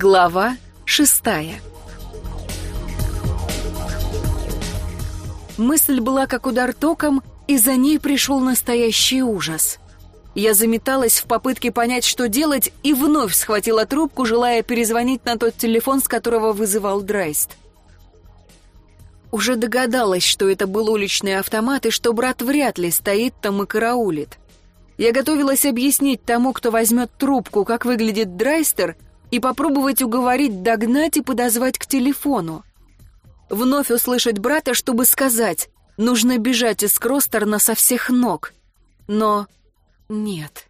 Глава шестая Мысль была как удар током, и за ней пришел настоящий ужас. Я заметалась в попытке понять, что делать, и вновь схватила трубку, желая перезвонить на тот телефон, с которого вызывал Драйст. Уже догадалась, что это был уличный автомат, и что брат вряд ли стоит там и караулит. Я готовилась объяснить тому, кто возьмет трубку, как выглядит Драйстер — и попробовать уговорить догнать и подозвать к телефону. Вновь услышать брата, чтобы сказать, нужно бежать из Кростерна со всех ног. Но нет.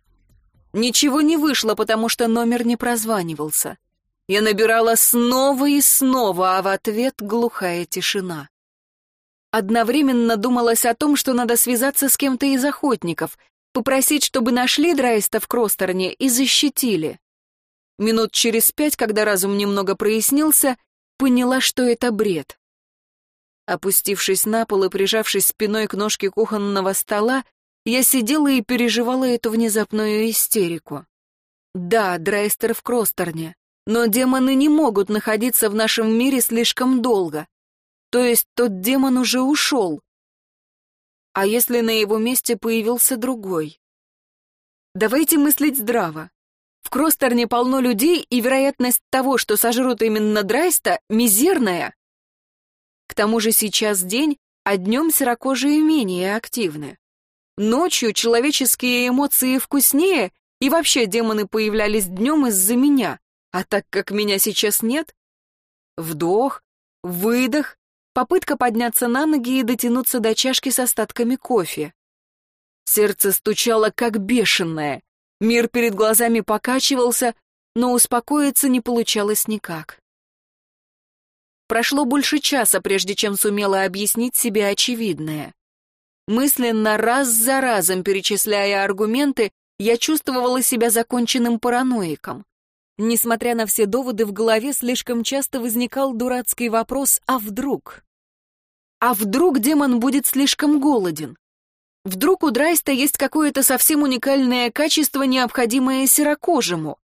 Ничего не вышло, потому что номер не прозванивался. Я набирала снова и снова, а в ответ глухая тишина. Одновременно думалось о том, что надо связаться с кем-то из охотников, попросить, чтобы нашли Драйста в Кростерне и защитили. Минут через пять, когда разум немного прояснился, поняла, что это бред. Опустившись на пол и прижавшись спиной к ножке кухонного стола, я сидела и переживала эту внезапную истерику. Да, Драйстер в Кростерне, но демоны не могут находиться в нашем мире слишком долго. То есть тот демон уже ушел. А если на его месте появился другой? Давайте мыслить здраво. В Кростерне полно людей, и вероятность того, что сожрут именно Драйста, мизерная. К тому же сейчас день, а днем серокожие менее активны. Ночью человеческие эмоции вкуснее, и вообще демоны появлялись днем из-за меня, а так как меня сейчас нет... Вдох, выдох, попытка подняться на ноги и дотянуться до чашки с остатками кофе. Сердце стучало как бешеное. Мир перед глазами покачивался, но успокоиться не получалось никак. Прошло больше часа, прежде чем сумела объяснить себе очевидное. Мысленно раз за разом перечисляя аргументы, я чувствовала себя законченным параноиком. Несмотря на все доводы в голове, слишком часто возникал дурацкий вопрос «а вдруг?». А вдруг демон будет слишком голоден? Вдруг у Драйста есть какое-то совсем уникальное качество, необходимое серокожему?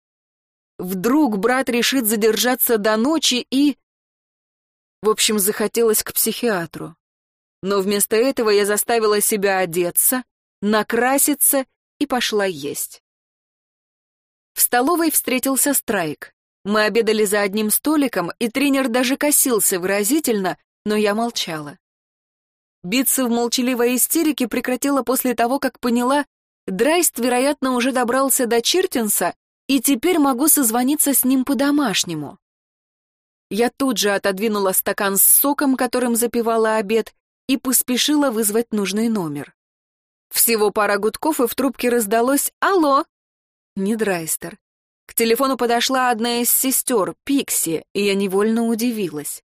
Вдруг брат решит задержаться до ночи и... В общем, захотелось к психиатру. Но вместо этого я заставила себя одеться, накраситься и пошла есть. В столовой встретился Страйк. Мы обедали за одним столиком, и тренер даже косился выразительно, но я молчала. Биться в молчаливой истерике прекратила после того, как поняла, Драйст, вероятно, уже добрался до Чиртинса, и теперь могу созвониться с ним по-домашнему. Я тут же отодвинула стакан с соком, которым запивала обед, и поспешила вызвать нужный номер. Всего пара гудков, и в трубке раздалось «Алло!» Не Драйстер. К телефону подошла одна из сестер, Пикси, и я невольно удивилась.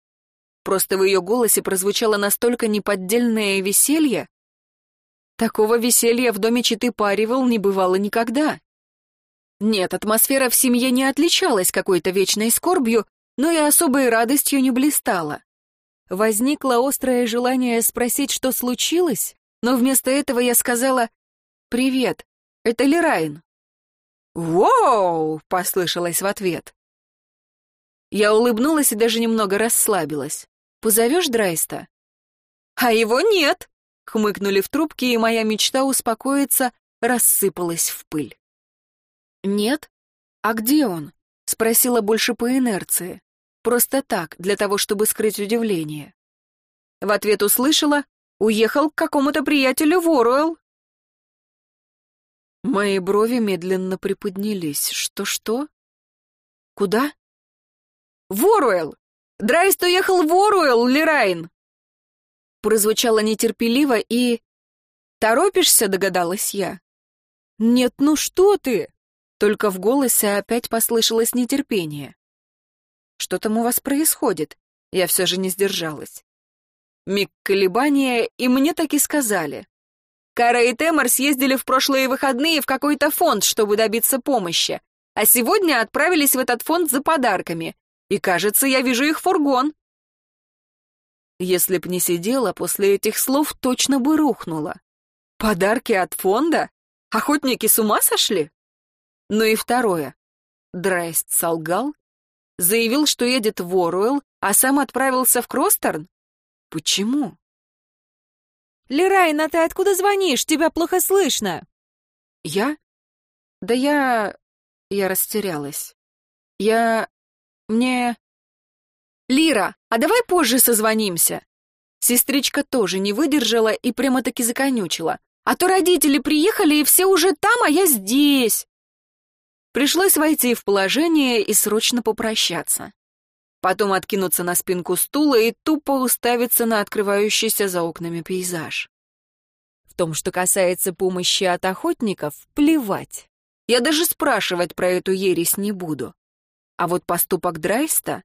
Просто в ее голосе прозвучало настолько неподдельное веселье. Такого веселья в доме Читы Паривал не бывало никогда. Нет, атмосфера в семье не отличалась какой-то вечной скорбью, но и особой радостью не блистала. Возникло острое желание спросить, что случилось, но вместо этого я сказала «Привет, это Лерайн». «Воу!» — послышалось в ответ. Я улыбнулась и даже немного расслабилась. Позовешь Драйста?» «А его нет!» — хмыкнули в трубке, и моя мечта успокоиться рассыпалась в пыль. «Нет? А где он?» — спросила больше по инерции. Просто так, для того, чтобы скрыть удивление. В ответ услышала «Уехал к какому-то приятелю в Оруэлл». Мои брови медленно приподнялись. Что-что? Куда? В Оруэлл! Драйст уехал в Оруэлл, Лерайн!» Прозвучало нетерпеливо и... «Торопишься?» — догадалась я. «Нет, ну что ты?» Только в голосе опять послышалось нетерпение. «Что там у вас происходит?» Я все же не сдержалась. Миг колебания, и мне так и сказали. Кара и Темор съездили в прошлые выходные в какой-то фонд, чтобы добиться помощи, а сегодня отправились в этот фонд за подарками, и, кажется, я вижу их фургон. Если б не сидела, после этих слов точно бы рухнула. Подарки от фонда? Охотники с ума сошли? Ну и второе. Драйст солгал? Заявил, что едет в Оруэлл, а сам отправился в Кростерн? Почему? «Лерайн, а ты откуда звонишь? Тебя плохо слышно!» «Я? Да я... я растерялась. Я... мне...» «Лира, а давай позже созвонимся!» Сестричка тоже не выдержала и прямо-таки законючила. «А то родители приехали, и все уже там, а я здесь!» Пришлось войти в положение и срочно попрощаться. Потом откинуться на спинку стула и тупо уставиться на открывающийся за окнами пейзаж. В том, что касается помощи от охотников, плевать. Я даже спрашивать про эту ересь не буду. А вот поступок Драйста...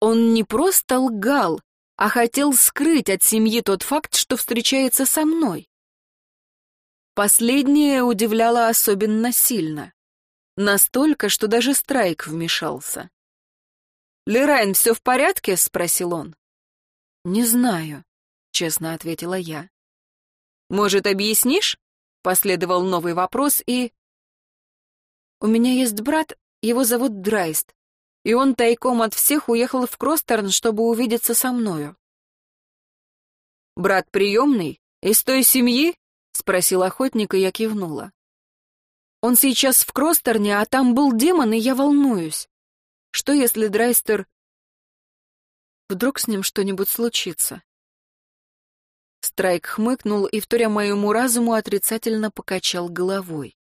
Он не просто лгал, а хотел скрыть от семьи тот факт, что встречается со мной. Последнее удивляло особенно сильно. Настолько, что даже Страйк вмешался. «Лерайн, все в порядке?» — спросил он. «Не знаю», — честно ответила я. «Может, объяснишь?» — последовал новый вопрос и... «У меня есть брат, его зовут Драйст и он тайком от всех уехал в Кростерн, чтобы увидеться со мною. «Брат приемный? Из той семьи?» — спросил охотник, и я кивнула. «Он сейчас в Кростерне, а там был демон, и я волнуюсь. Что, если Драйстер... Вдруг с ним что-нибудь случится?» Страйк хмыкнул и, вторя моему разуму, отрицательно покачал головой.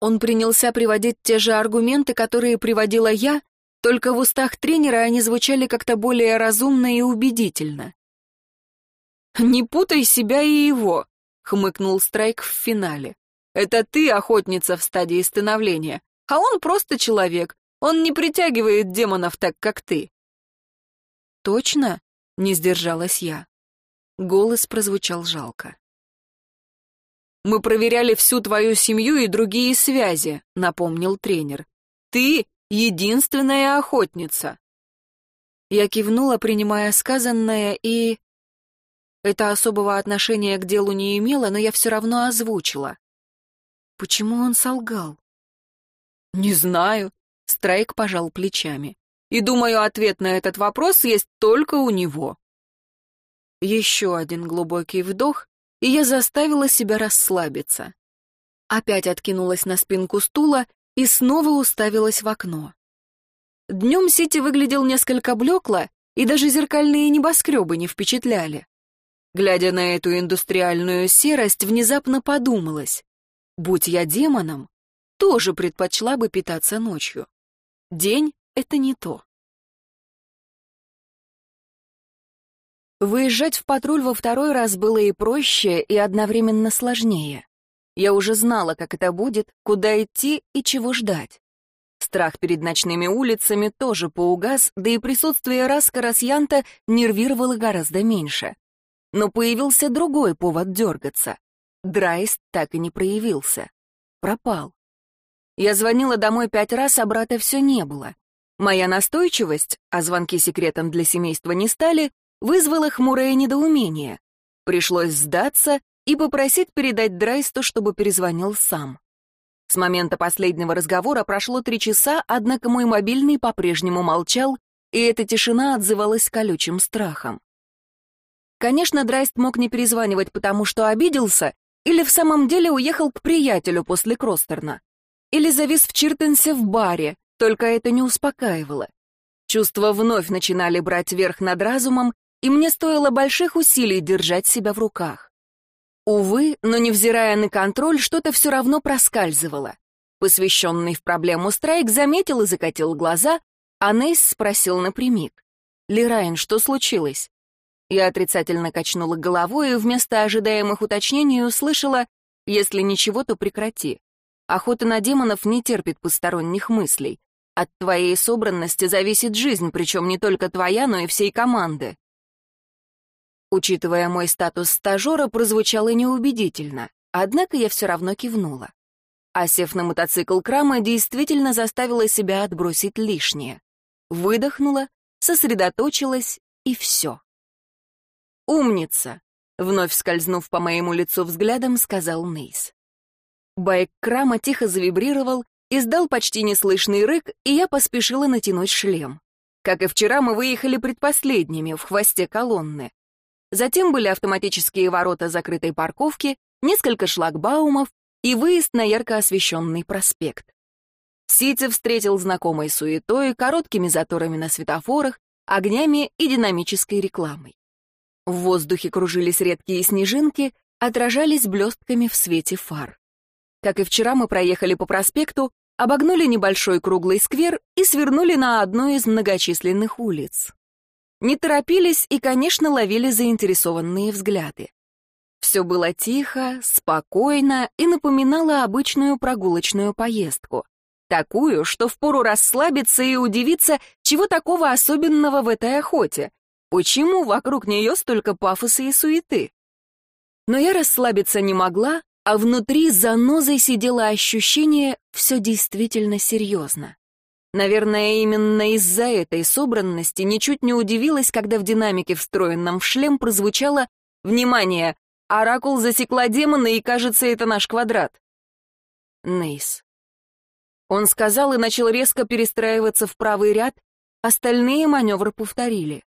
Он принялся приводить те же аргументы, которые приводила я, только в устах тренера они звучали как-то более разумно и убедительно. «Не путай себя и его», — хмыкнул Страйк в финале. «Это ты охотница в стадии становления, а он просто человек. Он не притягивает демонов так, как ты». «Точно?» — не сдержалась я. Голос прозвучал жалко. «Мы проверяли всю твою семью и другие связи», — напомнил тренер. «Ты единственная охотница. Я кивнула, принимая сказанное, и... Это особого отношения к делу не имело, но я все равно озвучила. Почему он солгал? Не знаю. Страйк пожал плечами. И думаю, ответ на этот вопрос есть только у него. Еще один глубокий вдох, и я заставила себя расслабиться. Опять откинулась на спинку стула и снова уставилась в окно. Днем Сити выглядел несколько блекло, и даже зеркальные небоскребы не впечатляли. Глядя на эту индустриальную серость, внезапно подумалось, будь я демоном, тоже предпочла бы питаться ночью. День — это не то. Выезжать в патруль во второй раз было и проще, и одновременно сложнее. Я уже знала, как это будет, куда идти и чего ждать. Страх перед ночными улицами тоже поугас, да и присутствие Раска Расьянта нервировало гораздо меньше. Но появился другой повод дергаться. Драйст так и не проявился. Пропал. Я звонила домой пять раз, а брата все не было. Моя настойчивость, а звонки секретом для семейства не стали, вызвала хмурое недоумение. Пришлось сдаться и попросить передать Драйсту, чтобы перезвонил сам. С момента последнего разговора прошло три часа, однако мой мобильный по-прежнему молчал, и эта тишина отзывалась колючим страхом. Конечно, Драйст мог не перезванивать, потому что обиделся, или в самом деле уехал к приятелю после Кростерна. Или завис в Чиртенсе в баре, только это не успокаивало. Чувства вновь начинали брать верх над разумом, и мне стоило больших усилий держать себя в руках. Увы, но невзирая на контроль, что-то все равно проскальзывало. Посвященный в проблему Страйк заметил и закатил глаза, а Нейс спросил напрямик. «Лерайн, что случилось?» Я отрицательно качнула головой и вместо ожидаемых уточнений услышала «Если ничего, то прекрати. Охота на демонов не терпит посторонних мыслей. От твоей собранности зависит жизнь, причем не только твоя, но и всей команды. Учитывая мой статус стажера, прозвучало неубедительно, однако я все равно кивнула. А сев на мотоцикл Крама, действительно заставила себя отбросить лишнее. Выдохнула, сосредоточилась, и все. «Умница!» — вновь скользнув по моему лицу взглядом, сказал Нейс. Байк Крама тихо завибрировал, издал почти неслышный рык, и я поспешила натянуть шлем. Как и вчера, мы выехали предпоследними, в хвосте колонны. Затем были автоматические ворота закрытой парковки, несколько шлагбаумов и выезд на ярко освещенный проспект. Сити встретил знакомой суетой, короткими заторами на светофорах, огнями и динамической рекламой. В воздухе кружились редкие снежинки, отражались блестками в свете фар. Как и вчера, мы проехали по проспекту, обогнули небольшой круглый сквер и свернули на одну из многочисленных улиц. Не торопились и, конечно, ловили заинтересованные взгляды. Все было тихо, спокойно и напоминало обычную прогулочную поездку. Такую, что впору расслабиться и удивиться, чего такого особенного в этой охоте. Почему вокруг нее столько пафоса и суеты? Но я расслабиться не могла, а внутри занозой сидело ощущение «все действительно серьезно». Наверное, именно из-за этой собранности ничуть не удивилась, когда в динамике, встроенном в шлем, прозвучало «Внимание! Оракул засекла демона, и, кажется, это наш квадрат». Нейс. Он сказал и начал резко перестраиваться в правый ряд, остальные маневры повторили.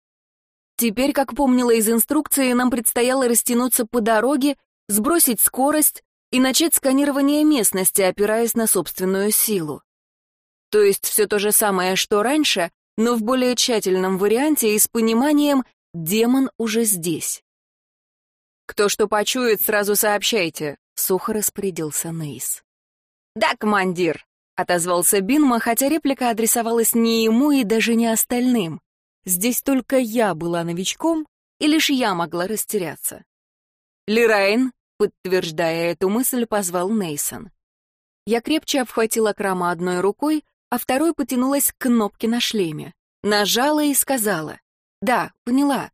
Теперь, как помнила из инструкции, нам предстояло растянуться по дороге, сбросить скорость и начать сканирование местности, опираясь на собственную силу. То есть все то же самое, что раньше, но в более тщательном варианте и с пониманием «демон уже здесь». «Кто что почует, сразу сообщайте», — сухо распорядился Нейс. «Да, командир», — отозвался Бинма, хотя реплика адресовалась не ему и даже не остальным. Здесь только я была новичком, и лишь я могла растеряться. «Лирайн», подтверждая эту мысль, позвал Нейсон. Я крепче обхватила Крама одной рукой, а второй потянулась к кнопке на шлеме. Нажала и сказала. «Да, поняла».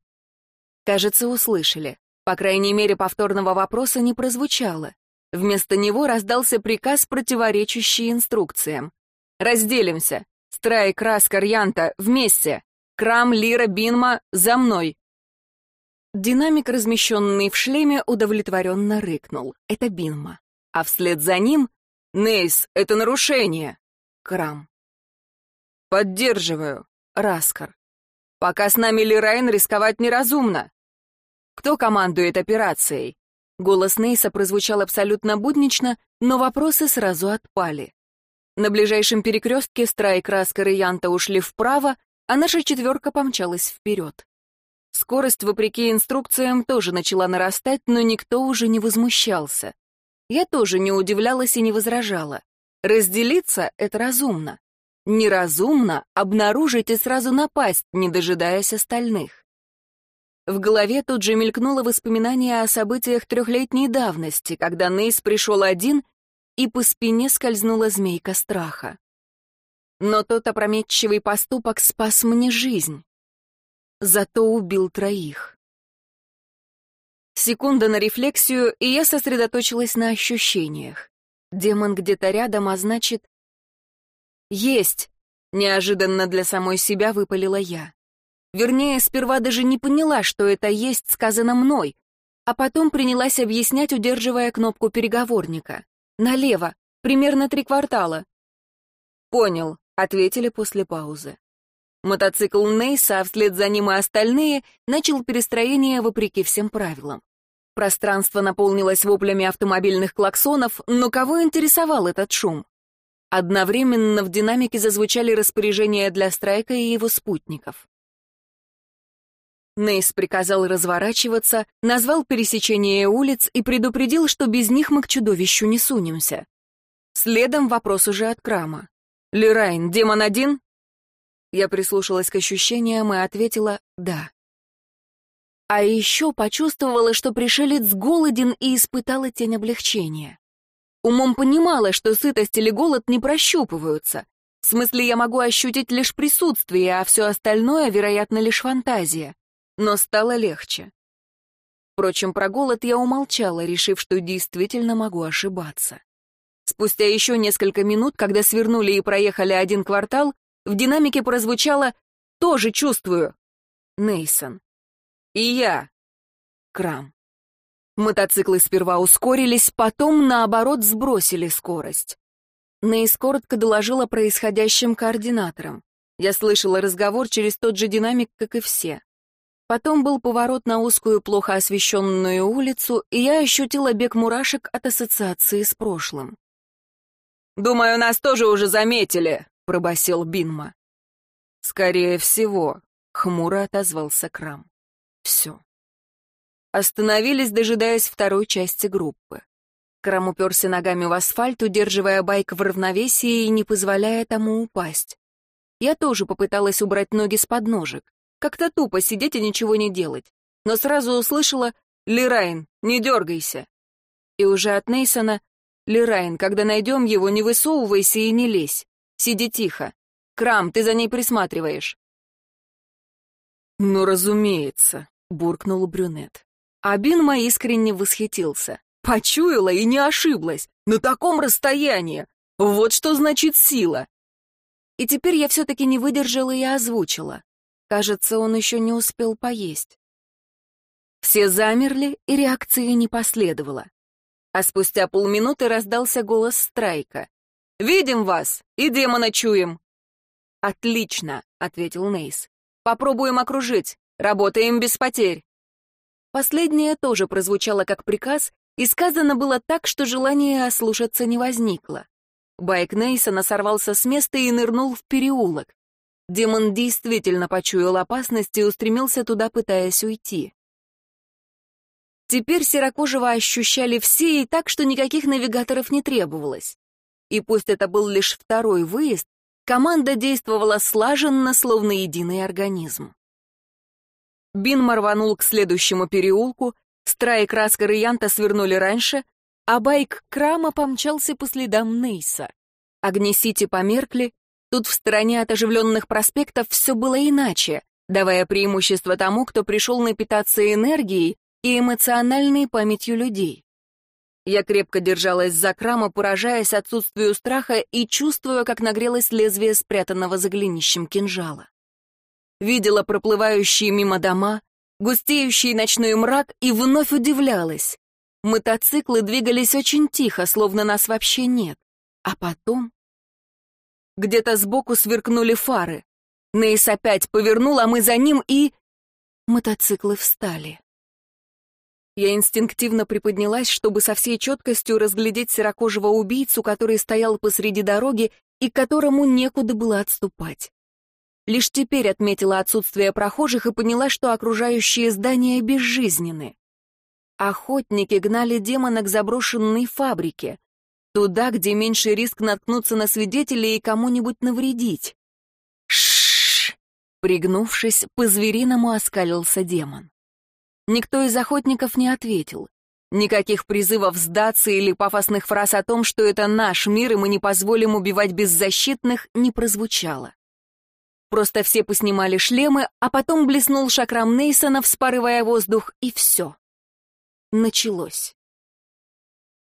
Кажется, услышали. По крайней мере, повторного вопроса не прозвучало. Вместо него раздался приказ, противоречащий инструкциям. «Разделимся. Страйк, Раскар, Янта, вместе. Крам, Лира, Бинма, за мной!» Динамик, размещенный в шлеме, удовлетворенно рыкнул. Это Бинма. А вслед за ним «Нейс, это нарушение!» Крам. «Поддерживаю!» Раскар. «Пока с нами Лирайн, рисковать неразумно!» «Кто командует операцией?» Голос Нейса прозвучал абсолютно буднично, но вопросы сразу отпали. На ближайшем перекрестке Страйк, Раскар и Янта ушли вправо, а наша четверка помчалась вперед. Скорость, вопреки инструкциям, тоже начала нарастать, но никто уже не возмущался. Я тоже не удивлялась и не возражала. Разделиться — это разумно. Неразумно обнаружить и сразу напасть, не дожидаясь остальных. В голове тут же мелькнуло воспоминание о событиях трехлетней давности, когда Нейс пришел один, и по спине скользнула змейка страха. Но тот опрометчивый поступок спас мне жизнь. Зато убил троих. Секунда на рефлексию, и я сосредоточилась на ощущениях. Демон где-то рядом, а значит... «Есть!» — неожиданно для самой себя выпалила я. Вернее, сперва даже не поняла, что это «есть» сказано мной, а потом принялась объяснять, удерживая кнопку переговорника. «Налево, примерно три квартала». «Понял», — ответили после паузы. Мотоцикл Нейса, а вслед за ним и остальные, начал перестроение вопреки всем правилам. Пространство наполнилось воплями автомобильных клаксонов, но кого интересовал этот шум? Одновременно в динамике зазвучали распоряжения для Страйка и его спутников. Нейс приказал разворачиваться, назвал пересечение улиц и предупредил, что без них мы к чудовищу не сунемся. Следом вопрос уже от Крама. «Лерайн, демон один?» Я прислушалась к ощущениям и ответила «да». А еще почувствовала, что пришелец голоден и испытала тень облегчения. Умом понимала, что сытость или голод не прощупываются. В смысле, я могу ощутить лишь присутствие, а все остальное, вероятно, лишь фантазия. Но стало легче. Впрочем, про голод я умолчала, решив, что действительно могу ошибаться. Спустя еще несколько минут, когда свернули и проехали один квартал, в динамике прозвучало «Тоже чувствую». Нейсон. И я. Крам. Мотоциклы сперва ускорились, потом, наоборот, сбросили скорость. Нейс коротко доложила происходящим координаторам. Я слышала разговор через тот же динамик, как и все. Потом был поворот на узкую, плохо освещенную улицу, и я ощутила бег мурашек от ассоциации с прошлым. «Думаю, нас тоже уже заметили», — пробасил Бинма. «Скорее всего», — хмуро отозвался Крам. «Все». Остановились, дожидаясь второй части группы. Крам уперся ногами в асфальт, удерживая байк в равновесии и не позволяя тому упасть. Я тоже попыталась убрать ноги с подножек. Как-то тупо сидеть и ничего не делать. Но сразу услышала «Лирайн, не дергайся!» И уже от Нейсона «Лирайн, когда найдем его, не высовывайся и не лезь. Сиди тихо. Крам, ты за ней присматриваешь». «Ну, разумеется», — буркнул брюнет. А Бинма искренне восхитился. Почуяла и не ошиблась. На таком расстоянии. Вот что значит сила. И теперь я все-таки не выдержала и озвучила. Кажется, он еще не успел поесть. Все замерли, и реакции не последовало. А спустя полминуты раздался голос Страйка. «Видим вас и демона чуем!» «Отлично», — ответил Нейс. «Попробуем окружить. Работаем без потерь». Последнее тоже прозвучало как приказ, и сказано было так, что желания ослушаться не возникло. Байк Нейсона сорвался с места и нырнул в переулок. Демон действительно почуял опасность и устремился туда, пытаясь уйти. Теперь Серокожего ощущали все и так, что никаких навигаторов не требовалось. И пусть это был лишь второй выезд, команда действовала слаженно, словно единый организм. Бин рванул к следующему переулку, Страйк, Раскар и Янта свернули раньше, а байк Крама помчался по следам Нейса. Огни Сити померкли, Тут в стороне от оживленных проспектов все было иначе, давая преимущество тому, кто пришел напитаться энергией и эмоциональной памятью людей. Я крепко держалась за крама, поражаясь отсутствию страха и чувствуя, как нагрелось лезвие спрятанного за голенищем кинжала. Видела проплывающие мимо дома, густеющий ночной мрак и вновь удивлялась. Мотоциклы двигались очень тихо, словно нас вообще нет. А потом где-то сбоку сверкнули фары. Нейс опять повернул, а мы за ним и... Мотоциклы встали. Я инстинктивно приподнялась, чтобы со всей четкостью разглядеть серокожего убийцу, который стоял посреди дороги и которому некуда было отступать. Лишь теперь отметила отсутствие прохожих и поняла, что окружающие здания безжизненны. Охотники гнали демона к заброшенной фабрике. Туда, где меньше риск наткнуться на свидетелей и кому-нибудь навредить. Шш! Пригнувшись, по-звериному оскалился демон. Никто из охотников не ответил. Никаких призывов сдаться или пафосных фраз о том, что это наш мир, и мы не позволим убивать беззащитных, не прозвучало. Просто все поснимали шлемы, а потом блеснул шакрам Нейсона, вспарывая воздух, и все. Началось.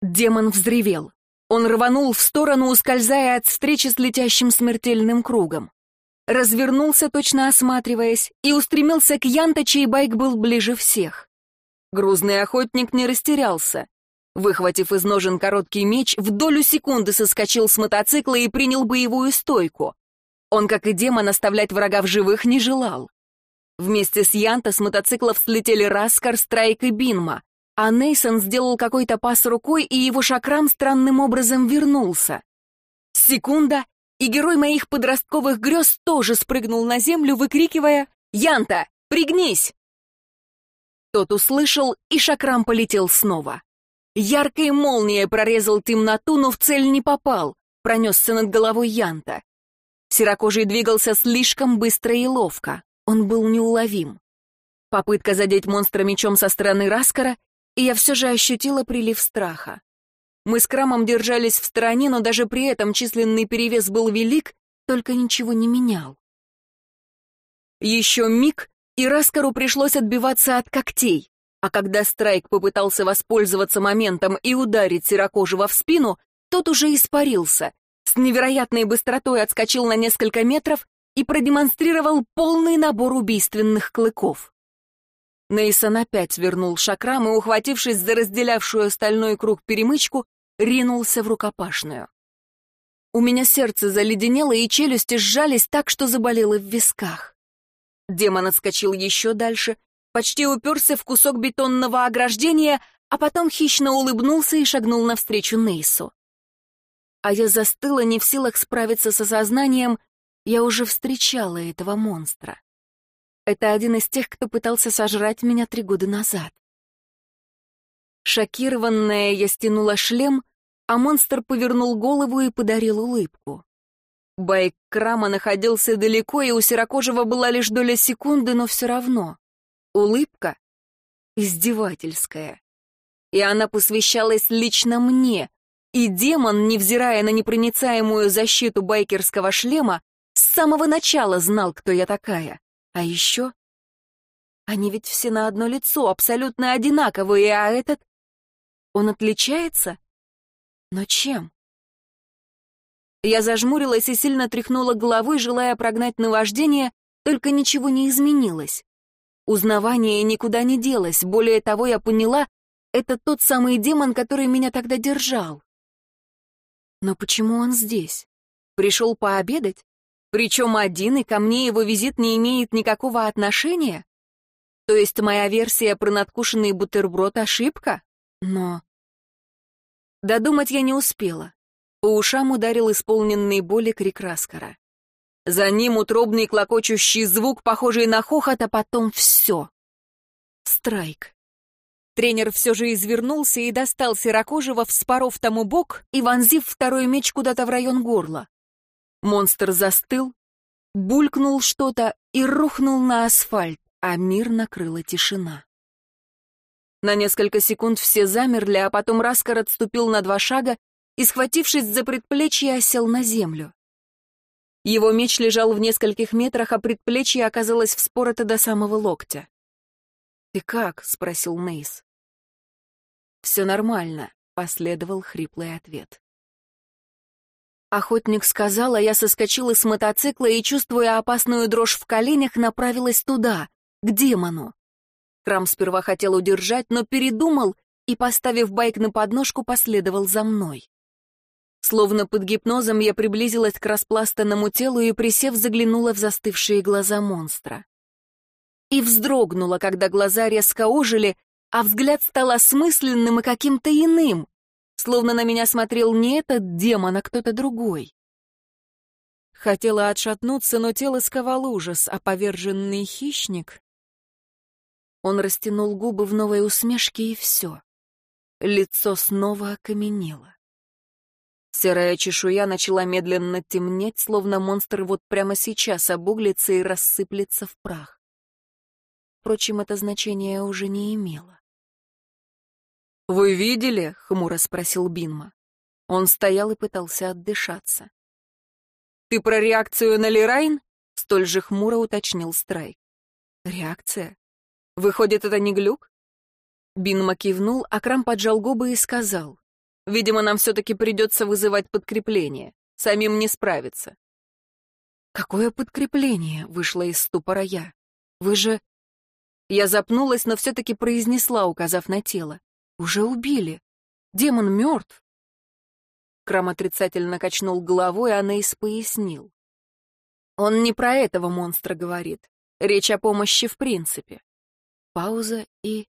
Демон взревел. Он рванул в сторону, ускользая от встречи с летящим смертельным кругом. Развернулся, точно осматриваясь, и устремился к Янта, чей байк был ближе всех. Грузный охотник не растерялся. Выхватив из ножен короткий меч, в долю секунды соскочил с мотоцикла и принял боевую стойку. Он, как и демон, оставлять врага в живых не желал. Вместе с Янта с мотоциклов слетели Раскар, Страйк и Бинма а Нейсон сделал какой-то пас рукой, и его шакрам странным образом вернулся. Секунда, и герой моих подростковых грез тоже спрыгнул на землю, выкрикивая «Янта, пригнись!» Тот услышал, и шакрам полетел снова. Яркая молния прорезал темноту, но в цель не попал, пронесся над головой Янта. Серокожий двигался слишком быстро и ловко, он был неуловим. Попытка задеть монстра мечом со стороны Раскара, и я все же ощутила прилив страха. Мы с Крамом держались в стороне, но даже при этом численный перевес был велик, только ничего не менял. Еще миг, и Раскару пришлось отбиваться от когтей, а когда Страйк попытался воспользоваться моментом и ударить Серокожего в спину, тот уже испарился, с невероятной быстротой отскочил на несколько метров и продемонстрировал полный набор убийственных клыков. Нейсон опять вернул шакрам и, ухватившись за разделявшую стальной круг перемычку, ринулся в рукопашную. У меня сердце заледенело, и челюсти сжались так, что заболело в висках. Демон отскочил еще дальше, почти уперся в кусок бетонного ограждения, а потом хищно улыбнулся и шагнул навстречу Нейсу. А я застыла, не в силах справиться с осознанием, я уже встречала этого монстра. Это один из тех, кто пытался сожрать меня три года назад. Шокированная, я стянула шлем, а монстр повернул голову и подарил улыбку. Байк Крама находился далеко, и у Серокожего была лишь доля секунды, но все равно. Улыбка издевательская. И она посвящалась лично мне, и демон, невзирая на непроницаемую защиту байкерского шлема, с самого начала знал, кто я такая. А еще... Они ведь все на одно лицо, абсолютно одинаковые, а этот... Он отличается? Но чем? Я зажмурилась и сильно тряхнула головой, желая прогнать наваждение, только ничего не изменилось. Узнавание никуда не делось, более того, я поняла, это тот самый демон, который меня тогда держал. Но почему он здесь? Пришел пообедать? Причем один, и ко мне его визит не имеет никакого отношения? То есть моя версия про надкушенный бутерброд — ошибка? Но... Додумать я не успела. По ушам ударил исполненный боли крик Раскара. За ним утробный клокочущий звук, похожий на хохот, а потом все. Страйк. Тренер все же извернулся и достал Серокожего, вспоров тому бок и вонзив второй меч куда-то в район горла. Монстр застыл, булькнул что-то и рухнул на асфальт, а мир накрыла тишина. На несколько секунд все замерли, а потом Раскар отступил на два шага и, схватившись за предплечье, осел на землю. Его меч лежал в нескольких метрах, а предплечье оказалось вспорото до самого локтя. «Ты как?» — спросил Нейс. «Все нормально», — последовал хриплый ответ. Охотник сказал, а я соскочила с мотоцикла и, чувствуя опасную дрожь в коленях, направилась туда, к демону. Крам сперва хотел удержать, но передумал и, поставив байк на подножку, последовал за мной. Словно под гипнозом я приблизилась к распластанному телу и, присев, заглянула в застывшие глаза монстра. И вздрогнула, когда глаза резко ожили, а взгляд стал осмысленным и каким-то иным, словно на меня смотрел не этот демон, а кто-то другой. Хотела отшатнуться, но тело сковал ужас, а поверженный хищник... Он растянул губы в новой усмешке, и все. Лицо снова окаменело. Серая чешуя начала медленно темнеть, словно монстр вот прямо сейчас обуглится и рассыплется в прах. Впрочем, это значение уже не имело. «Вы видели?» — хмуро спросил Бинма. Он стоял и пытался отдышаться. «Ты про реакцию на Лерайн?» — столь же хмуро уточнил Страйк. «Реакция? Выходит, это не глюк?» Бинма кивнул, а Крам поджал губы и сказал. «Видимо, нам все-таки придется вызывать подкрепление. Самим не справиться». «Какое подкрепление?» — вышла из ступора я. «Вы же...» Я запнулась, но все-таки произнесла, указав на тело. Уже убили. Демон мертв. Крам отрицательно качнул головой, а Нейс пояснил. Он не про этого монстра говорит. Речь о помощи в принципе. Пауза и...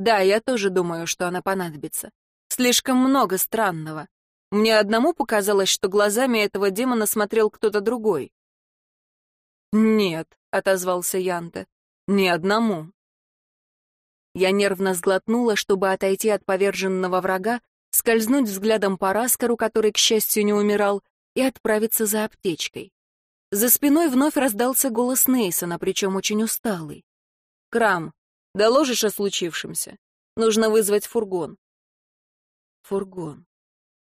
Да, я тоже думаю, что она понадобится. Слишком много странного. Мне одному показалось, что глазами этого демона смотрел кто-то другой. «Нет», — отозвался Янта, — «ни одному». Я нервно сглотнула, чтобы отойти от поверженного врага, скользнуть взглядом по Раскару, который, к счастью, не умирал, и отправиться за аптечкой. За спиной вновь раздался голос Нейсона, причем очень усталый. «Крам, доложишь о случившемся? Нужно вызвать фургон». Фургон.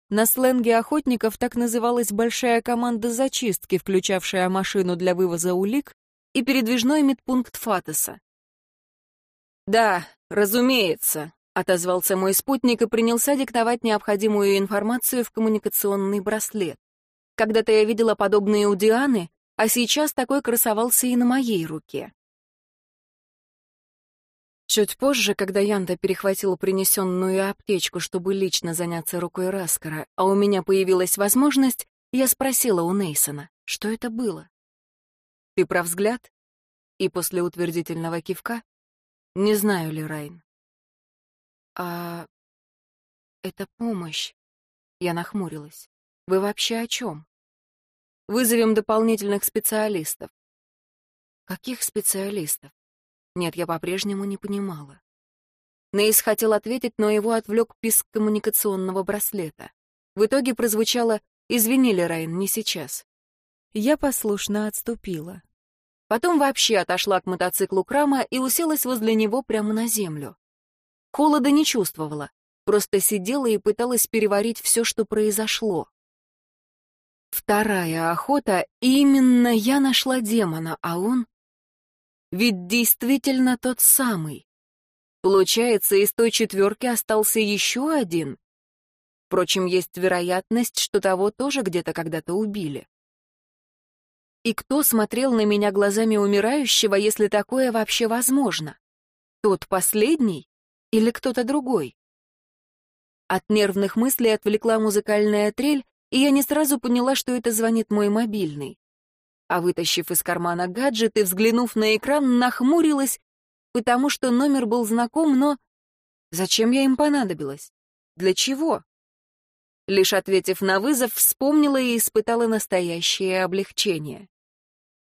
На сленге охотников так называлась большая команда зачистки, включавшая машину для вывоза улик и передвижной медпункт Фатеса. «Да, разумеется», — отозвался мой спутник и принялся диктовать необходимую информацию в коммуникационный браслет. Когда-то я видела подобные у Дианы, а сейчас такой красовался и на моей руке. Чуть позже, когда Янта перехватил принесенную аптечку, чтобы лично заняться рукой Раскара, а у меня появилась возможность, Я спросила у Нейсона, что это было. «Ты про взгляд?» И после утвердительного кивка «Не знаю ли, Райн». «А это помощь?» Я нахмурилась. «Вы вообще о чем?» «Вызовем дополнительных специалистов». «Каких специалистов?» Нет, я по-прежнему не понимала. Нейс хотел ответить, но его отвлек писк коммуникационного браслета. В итоге прозвучало «Извини, Райн, не сейчас». Я послушно отступила. Потом вообще отошла к мотоциклу Крама и уселась возле него прямо на землю. Холода не чувствовала, просто сидела и пыталась переварить все, что произошло. Вторая охота, именно я нашла демона, а он... Ведь действительно тот самый. Получается, из той четверки остался еще один. Впрочем, есть вероятность, что того тоже где-то когда-то убили. И кто смотрел на меня глазами умирающего, если такое вообще возможно? Тот последний или кто-то другой? От нервных мыслей отвлекла музыкальная трель, и я не сразу поняла, что это звонит мой мобильный. А вытащив из кармана гаджет и взглянув на экран, нахмурилась потому что номер был знаком, но... Зачем я им понадобилась? Для чего? Лишь ответив на вызов, вспомнила и испытала настоящее облегчение.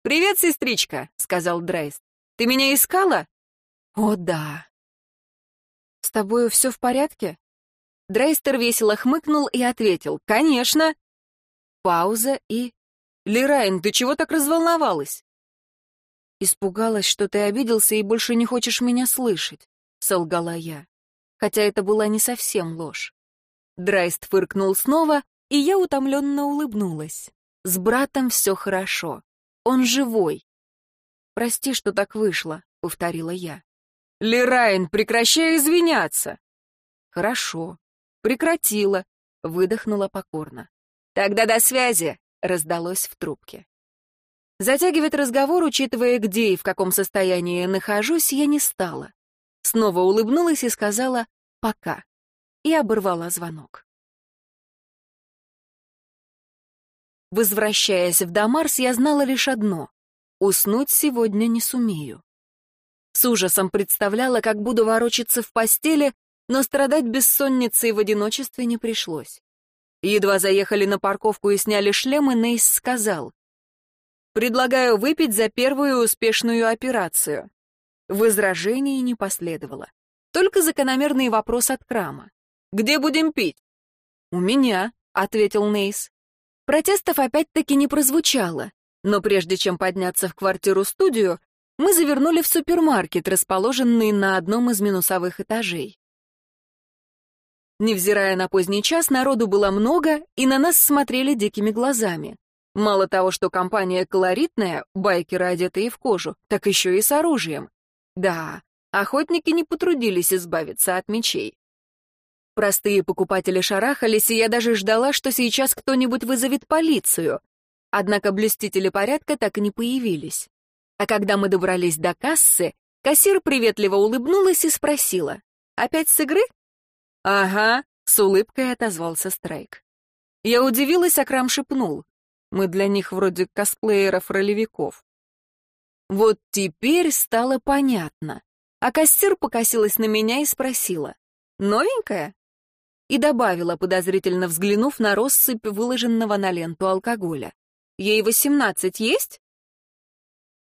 «Привет, сестричка», — сказал Драйст. «Ты меня искала?» «О, да». «С тобою все в порядке?» Драйст весело хмыкнул и ответил. «Конечно». Пауза и... «Лерайн, ты чего так разволновалась?» «Испугалась, что ты обиделся и больше не хочешь меня слышать», — солгала я. Хотя это была не совсем ложь. Драйст фыркнул снова, и я утомленно улыбнулась. «С братом все хорошо. Он живой». «Прости, что так вышло», — повторила я. «Лерайн, прекращай извиняться!» «Хорошо. Прекратила», — выдохнула покорно. «Тогда до связи», — раздалось в трубке. Затягивать разговор, учитывая, где и в каком состоянии я нахожусь, я не стала. Снова улыбнулась и сказала «пока» и оборвала звонок. Возвращаясь в Дамарс, я знала лишь одно — уснуть сегодня не сумею. С ужасом представляла, как буду ворочаться в постели, но страдать бессонницей в одиночестве не пришлось. Едва заехали на парковку и сняли шлемы, Нейс сказал, Предлагаю выпить за первую успешную операцию. Возражений не последовало. Только закономерный вопрос от Крама. «Где будем пить?» «У меня», — ответил Нейс. Протестов опять-таки не прозвучало, но прежде чем подняться в квартиру-студию, мы завернули в супермаркет, расположенный на одном из минусовых этажей. Невзирая на поздний час, народу было много, и на нас смотрели дикими глазами. Мало того, что компания колоритная, байкеры одетые в кожу, так еще и с оружием. Да, охотники не потрудились избавиться от мечей. Простые покупатели шарахались, и я даже ждала, что сейчас кто-нибудь вызовет полицию. Однако блюстители порядка так и не появились. А когда мы добрались до кассы, кассир приветливо улыбнулась и спросила, «Опять с игры?» «Ага», — с улыбкой отозвался Страйк. Я удивилась, а Крам шепнул. Мы для них вроде косплееров-ролевиков. Вот теперь стало понятно. А кассир покосилась на меня и спросила. «Новенькая?» И добавила, подозрительно взглянув на россыпь выложенного на ленту алкоголя. «Ей восемнадцать есть?»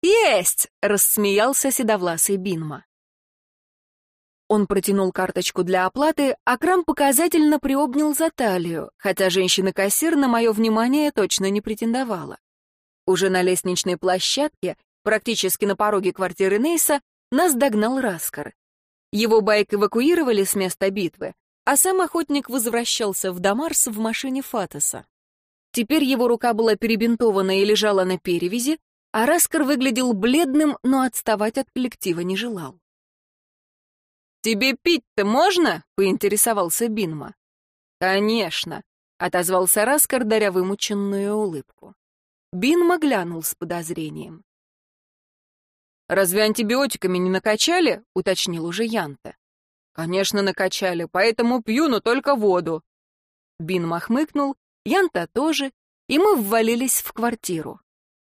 «Есть!» — рассмеялся седовласый Бинма. Он протянул карточку для оплаты, а Крам показательно приобнял за талию, хотя женщина-кассир на мое внимание точно не претендовала. Уже на лестничной площадке, практически на пороге квартиры Нейса, нас догнал Раскар. Его байк эвакуировали с места битвы, а сам охотник возвращался в Дамарс в машине Фатоса. Теперь его рука была перебинтована и лежала на перевязи, а Раскар выглядел бледным, но отставать от коллектива не желал. «Тебе пить-то можно?» — поинтересовался Бинма. «Конечно», — отозвался Раскар, даря вымученную улыбку. Бинма глянул с подозрением. «Разве антибиотиками не накачали?» — уточнил уже Янта. «Конечно, накачали, поэтому пью, но только воду». Бинма хмыкнул, Янта тоже, и мы ввалились в квартиру.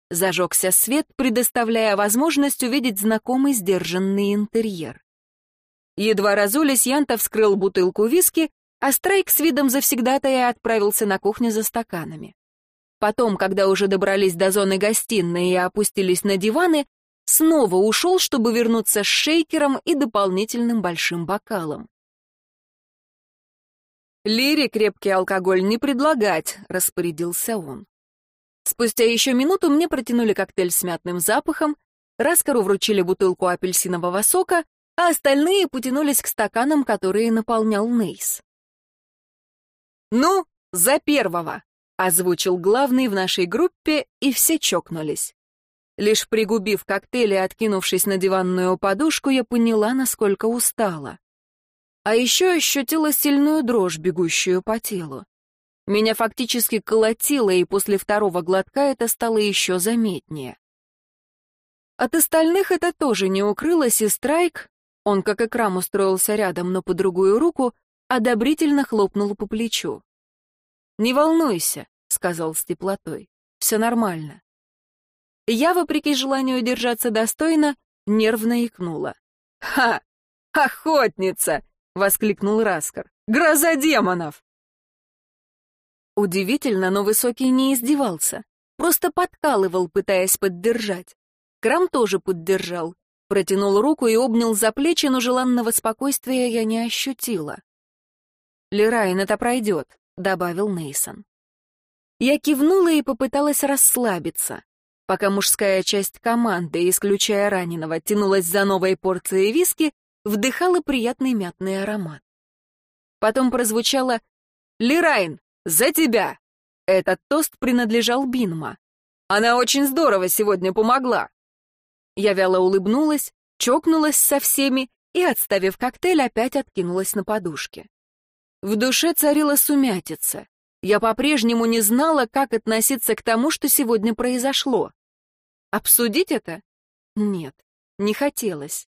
Зажегся свет, предоставляя возможность увидеть знакомый сдержанный интерьер. Едва разулись, Янта вскрыл бутылку виски, а Страйк с видом завсегдатая отправился на кухню за стаканами. Потом, когда уже добрались до зоны гостиной и опустились на диваны, снова ушел, чтобы вернуться с шейкером и дополнительным большим бокалом. «Лире крепкий алкоголь не предлагать», — распорядился он. Спустя еще минуту мне протянули коктейль с мятным запахом, Раскару вручили бутылку апельсинового сока, а остальные потянулись к стаканам, которые наполнял Нейс. «Ну, за первого!» — озвучил главный в нашей группе, и все чокнулись. Лишь пригубив коктейль и откинувшись на диванную подушку, я поняла, насколько устала. А еще ощутила сильную дрожь, бегущую по телу. Меня фактически колотило, и после второго глотка это стало еще заметнее. От остальных это тоже не укрылось, и Страйк, он как экрам устроился рядом, но по другую руку, одобрительно хлопнул по плечу. «Не волнуйся», — сказал с теплотой, — «все нормально». Я, вопреки желанию держаться достойно, нервно икнула. «Ха! Охотница!» — воскликнул Раскар. «Гроза демонов!» Удивительно, но Высокий не издевался, просто подкалывал, пытаясь поддержать. Крам тоже поддержал, протянул руку и обнял за плечи, но желанного спокойствия я не ощутила. «Лерайн, это пройдет», — добавил Нейсон. Я кивнула и попыталась расслабиться. Пока мужская часть команды, исключая раненого, тянулась за новой порцией виски, вдыхала приятный мятный аромат. Потом прозвучало «Лирайн, за тебя!» Этот тост принадлежал Бинма. Она очень здорово сегодня помогла. Я вяло улыбнулась, чокнулась со всеми и, отставив коктейль, опять откинулась на подушке. В душе царила сумятица. Я по-прежнему не знала, как относиться к тому, что сегодня произошло. Обсудить это? Нет, не хотелось.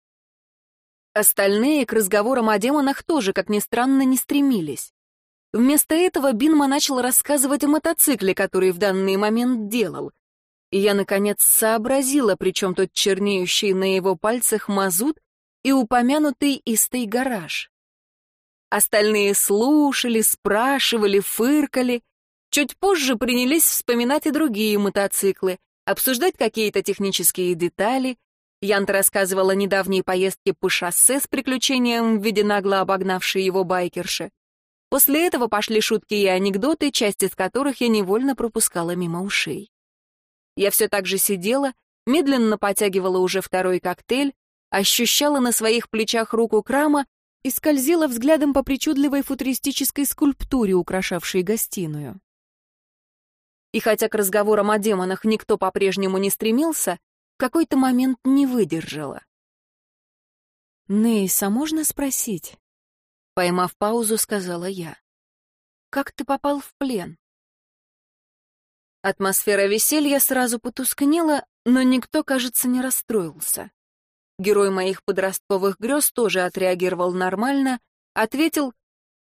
Остальные к разговорам о демонах тоже, как ни странно, не стремились. Вместо этого Бинма начал рассказывать о мотоцикле, который в данный момент делал. И я, наконец, сообразила, причем тот чернеющий на его пальцах мазут и упомянутый истый гараж. Остальные слушали, спрашивали, фыркали. Чуть позже принялись вспоминать и другие мотоциклы, обсуждать какие-то технические детали, Янта рассказывала о недавней поездке по шоссе с приключением в виде нагло обогнавшей его байкерши. После этого пошли шутки и анекдоты, часть из которых я невольно пропускала мимо ушей. Я все так же сидела, медленно потягивала уже второй коктейль, ощущала на своих плечах руку Крама и скользила взглядом по причудливой футуристической скульптуре, украшавшей гостиную. И хотя к разговорам о демонах никто по-прежнему не стремился, какой-то момент не выдержала. «Нейса, можно спросить?» Поймав паузу, сказала я. «Как ты попал в плен?» Атмосфера веселья сразу потускнела, но никто, кажется, не расстроился. Герой моих подростковых грез тоже отреагировал нормально, ответил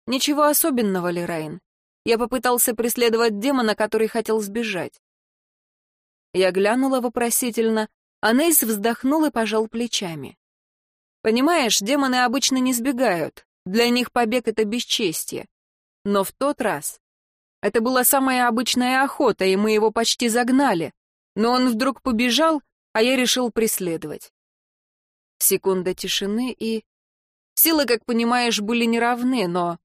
«Ничего особенного, Лерайн. Я попытался преследовать демона, который хотел сбежать». Я глянула вопросительно, Анейс вздохнул и пожал плечами. «Понимаешь, демоны обычно не сбегают. Для них побег — это бесчестье. Но в тот раз это была самая обычная охота, и мы его почти загнали. Но он вдруг побежал, а я решил преследовать. Секунда тишины, и... Силы, как понимаешь, были неравны, но...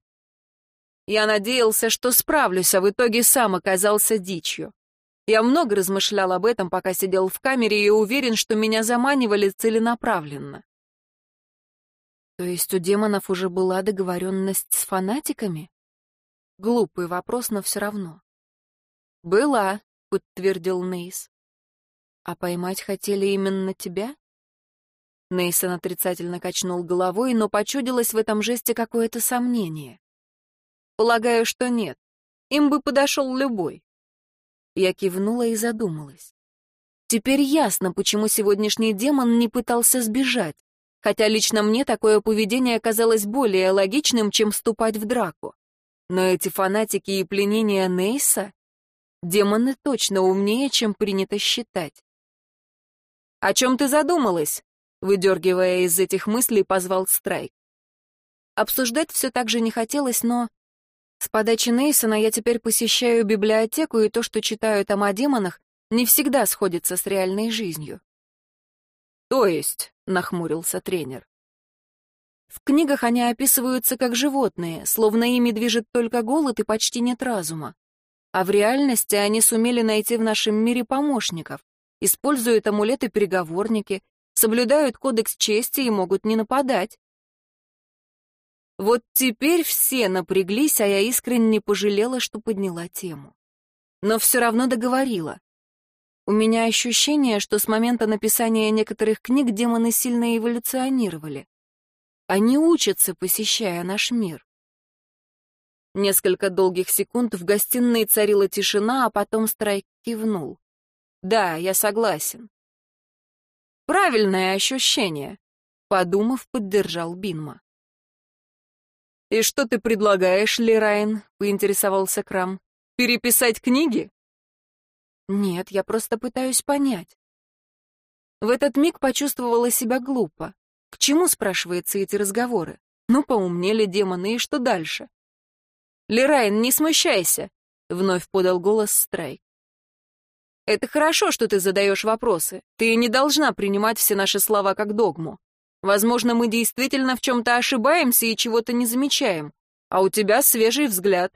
Я надеялся, что справлюсь, а в итоге сам оказался дичью. Я много размышлял об этом, пока сидел в камере, и уверен, что меня заманивали целенаправленно. То есть у демонов уже была договоренность с фанатиками? Глупый вопрос, но все равно. «Была», — подтвердил Нейс. «А поймать хотели именно тебя?» Нейсон отрицательно качнул головой, но почудилось в этом жесте какое-то сомнение. «Полагаю, что нет. Им бы подошел любой. Я кивнула и задумалась. Теперь ясно, почему сегодняшний демон не пытался сбежать, хотя лично мне такое поведение казалось более логичным, чем вступать в драку. Но эти фанатики и пленения Нейса... Демоны точно умнее, чем принято считать. «О чем ты задумалась?» Выдергивая из этих мыслей, позвал Страйк. Обсуждать все так же не хотелось, но... С подачи Нейсона я теперь посещаю библиотеку, и то, что читаю там о демонах, не всегда сходится с реальной жизнью. «То есть?» — нахмурился тренер. В книгах они описываются как животные, словно ими движет только голод и почти нет разума. А в реальности они сумели найти в нашем мире помощников, используют амулеты-переговорники, соблюдают кодекс чести и могут не нападать. Вот теперь все напряглись, а я искренне пожалела, что подняла тему. Но все равно договорила. У меня ощущение, что с момента написания некоторых книг демоны сильно эволюционировали. Они учатся, посещая наш мир. Несколько долгих секунд в гостиной царила тишина, а потом Страйк кивнул. «Да, я согласен». «Правильное ощущение», — подумав, поддержал Бинма. «И что ты предлагаешь, Лерайн?» — поинтересовался Крам. «Переписать книги?» «Нет, я просто пытаюсь понять». В этот миг почувствовала себя глупо. К чему, спрашивается, эти разговоры? Ну, поумнели демоны, и что дальше? «Лерайн, не смущайся», — вновь подал голос Страйк. «Это хорошо, что ты задаешь вопросы. Ты не должна принимать все наши слова как догму. Возможно, мы действительно в чем-то ошибаемся и чего-то не замечаем, а у тебя свежий взгляд».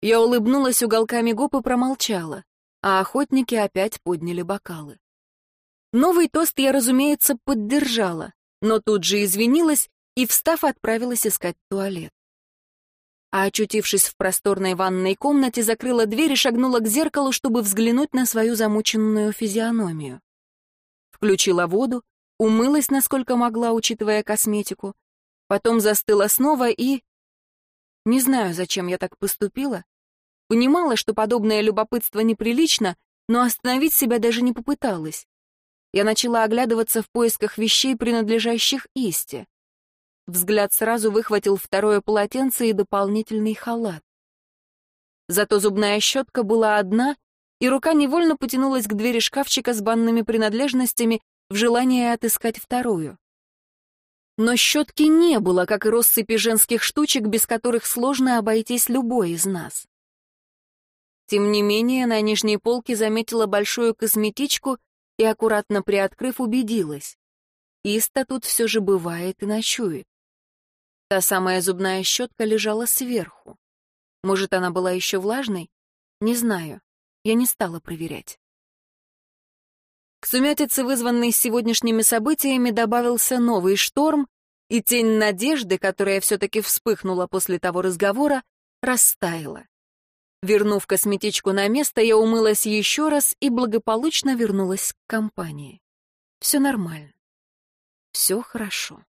Я улыбнулась уголками губ и промолчала, а охотники опять подняли бокалы. Новый тост я, разумеется, поддержала, но тут же извинилась и, встав, отправилась искать туалет. А очутившись в просторной ванной комнате, закрыла дверь и шагнула к зеркалу, чтобы взглянуть на свою замученную физиономию. Включила воду, умылась, насколько могла, учитывая косметику, потом застыла снова и... Не знаю, зачем я так поступила. Понимала, что подобное любопытство неприлично, но остановить себя даже не попыталась. Я начала оглядываться в поисках вещей, принадлежащих Исте. Взгляд сразу выхватил второе полотенце и дополнительный халат. Зато зубная щетка была одна, и рука невольно потянулась к двери шкафчика с банными принадлежностями, в желании отыскать вторую. Но щетки не было, как и россыпи женских штучек, без которых сложно обойтись любой из нас. Тем не менее, на нижней полке заметила большую косметичку и, аккуратно приоткрыв, убедилась. Иста тут все же бывает и ночует. Та самая зубная щетка лежала сверху. Может, она была еще влажной? Не знаю. Я не стала проверять. К сумятице, вызванной сегодняшними событиями, добавился новый шторм, и тень надежды, которая все-таки вспыхнула после того разговора, растаяла. Вернув косметичку на место, я умылась еще раз и благополучно вернулась к компании. Все нормально. Все хорошо.